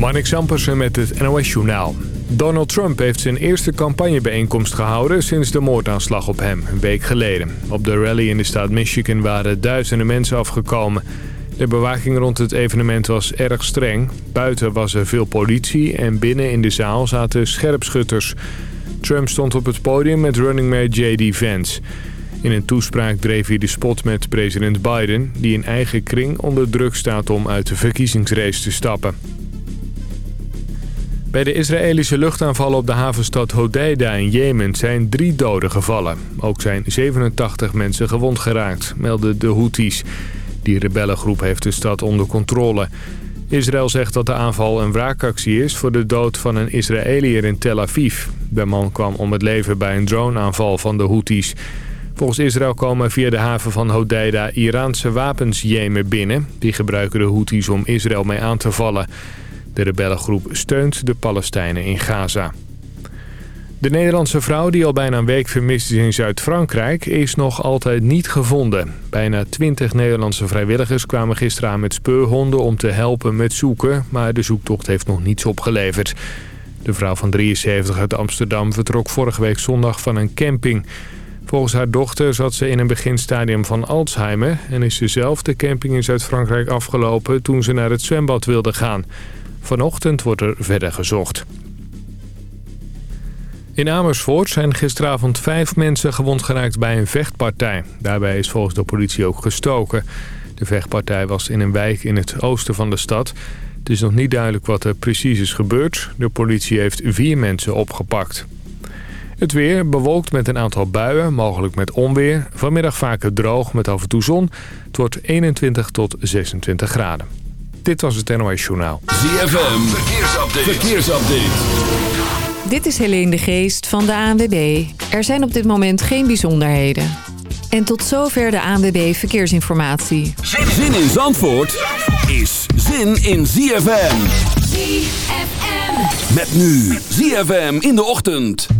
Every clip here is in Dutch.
Marnik Sampersen met het NOS-journaal. Donald Trump heeft zijn eerste campagnebijeenkomst gehouden sinds de moordaanslag op hem, een week geleden. Op de rally in de staat Michigan waren duizenden mensen afgekomen. De bewaking rond het evenement was erg streng. Buiten was er veel politie en binnen in de zaal zaten scherpschutters. Trump stond op het podium met running mate J.D. Vance. In een toespraak dreef hij de spot met president Biden... die in eigen kring onder druk staat om uit de verkiezingsrace te stappen. Bij de Israëlische luchtaanvallen op de havenstad Hodeida in Jemen zijn drie doden gevallen. Ook zijn 87 mensen gewond geraakt, melden de Houthis. Die rebellengroep heeft de stad onder controle. Israël zegt dat de aanval een wraakactie is voor de dood van een Israëliër in Tel Aviv. De man kwam om het leven bij een droneaanval van de Houthis. Volgens Israël komen via de haven van Hodeida Iraanse wapens Jemen binnen. Die gebruiken de Houthis om Israël mee aan te vallen. De rebellengroep steunt de Palestijnen in Gaza. De Nederlandse vrouw die al bijna een week vermist is in Zuid-Frankrijk... is nog altijd niet gevonden. Bijna twintig Nederlandse vrijwilligers kwamen gisteren aan met speurhonden... om te helpen met zoeken, maar de zoektocht heeft nog niets opgeleverd. De vrouw van 73 uit Amsterdam vertrok vorige week zondag van een camping. Volgens haar dochter zat ze in een beginstadium van Alzheimer... en is ze de camping in Zuid-Frankrijk afgelopen toen ze naar het zwembad wilde gaan... Vanochtend wordt er verder gezocht. In Amersfoort zijn gisteravond vijf mensen gewond geraakt bij een vechtpartij. Daarbij is volgens de politie ook gestoken. De vechtpartij was in een wijk in het oosten van de stad. Het is nog niet duidelijk wat er precies is gebeurd. De politie heeft vier mensen opgepakt. Het weer bewolkt met een aantal buien, mogelijk met onweer. Vanmiddag vaker droog met af en toe zon. Het wordt 21 tot 26 graden. Dit was het NOS Journaal. ZFM, verkeersupdate. verkeersupdate. Dit is Helene de Geest van de ANWB. Er zijn op dit moment geen bijzonderheden. En tot zover de ANWB Verkeersinformatie. Zin in Zandvoort is zin in ZFM. ZFM. Met nu ZFM in de ochtend.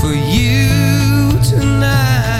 for you tonight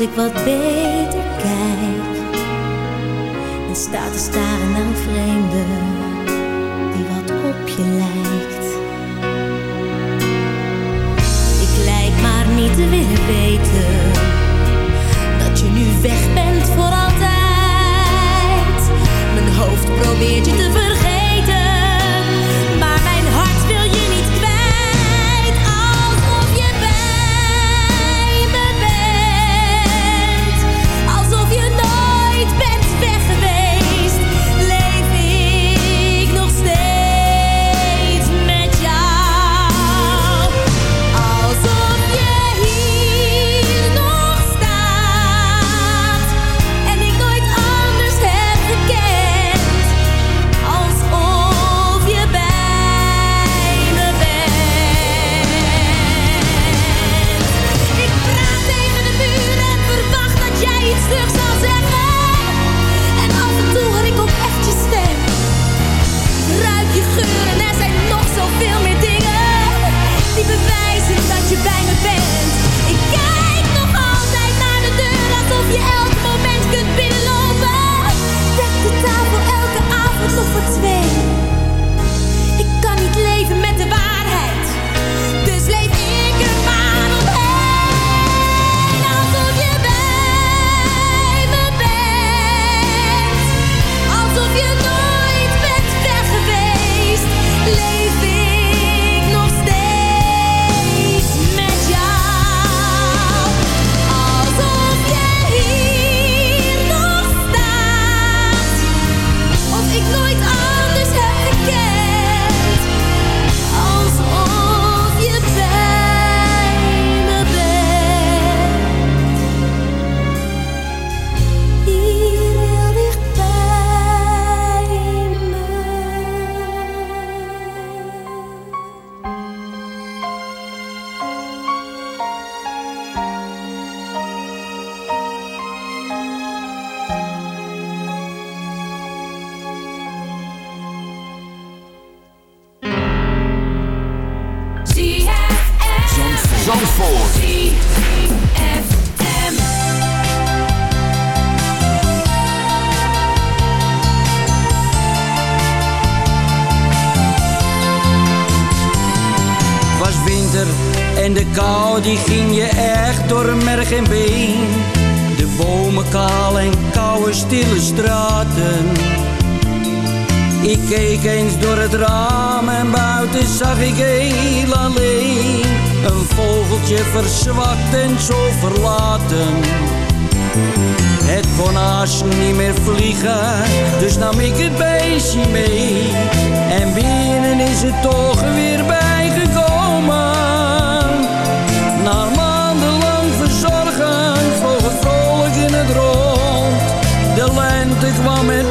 Als ik wat beter kijk en sta te staren naar een vreemde die wat op je lijkt. Het kon haast niet meer vliegen, dus nam ik het beestje mee. En binnen is het toch weer bijgekomen. Na maandenlang verzorgen vloog het vrolijk in het rond. De lente kwam met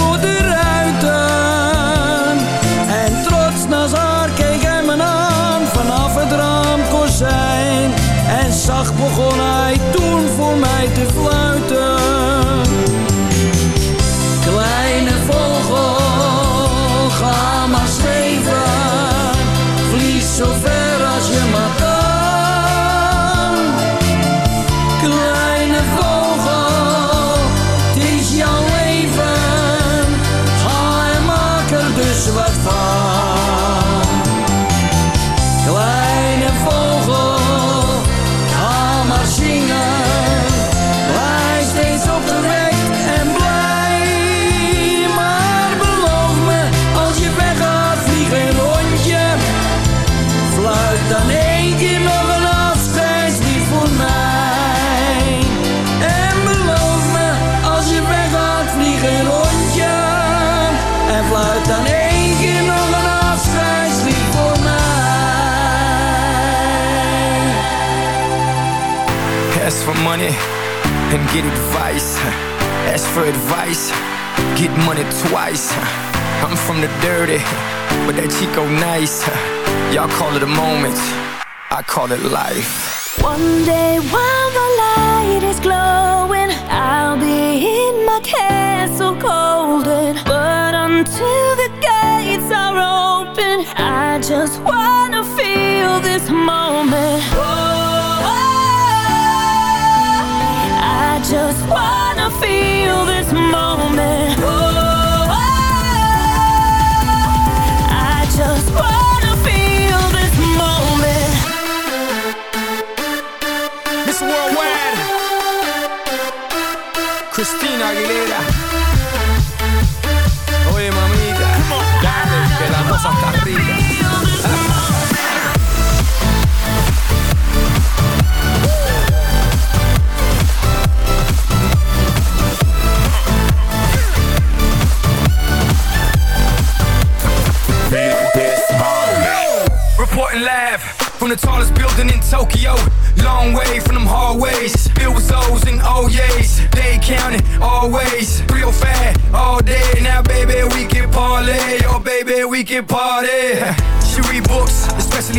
Zacht begon hij toen voor mij te fluiten. Get advice. Ask for advice, get money twice. I'm from the dirty, but that Chico nice. Y'all call it a moment, I call it life. One day while the light is glowing, I'll be in my castle golden. But until Whoa.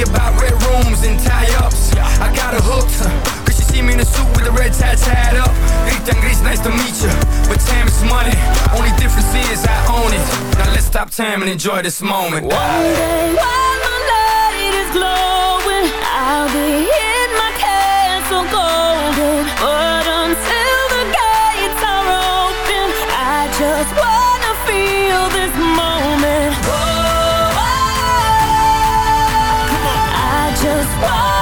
About red rooms and tie ups. I got her hooked. Cause she see me in a suit with the red tie tied up. Rita Gris, nice to meet you. But time is money. Only difference is I own it. Now let's stop time and enjoy this moment. One day while the light is glowing, I'll be in my castle golden. But until Whoa.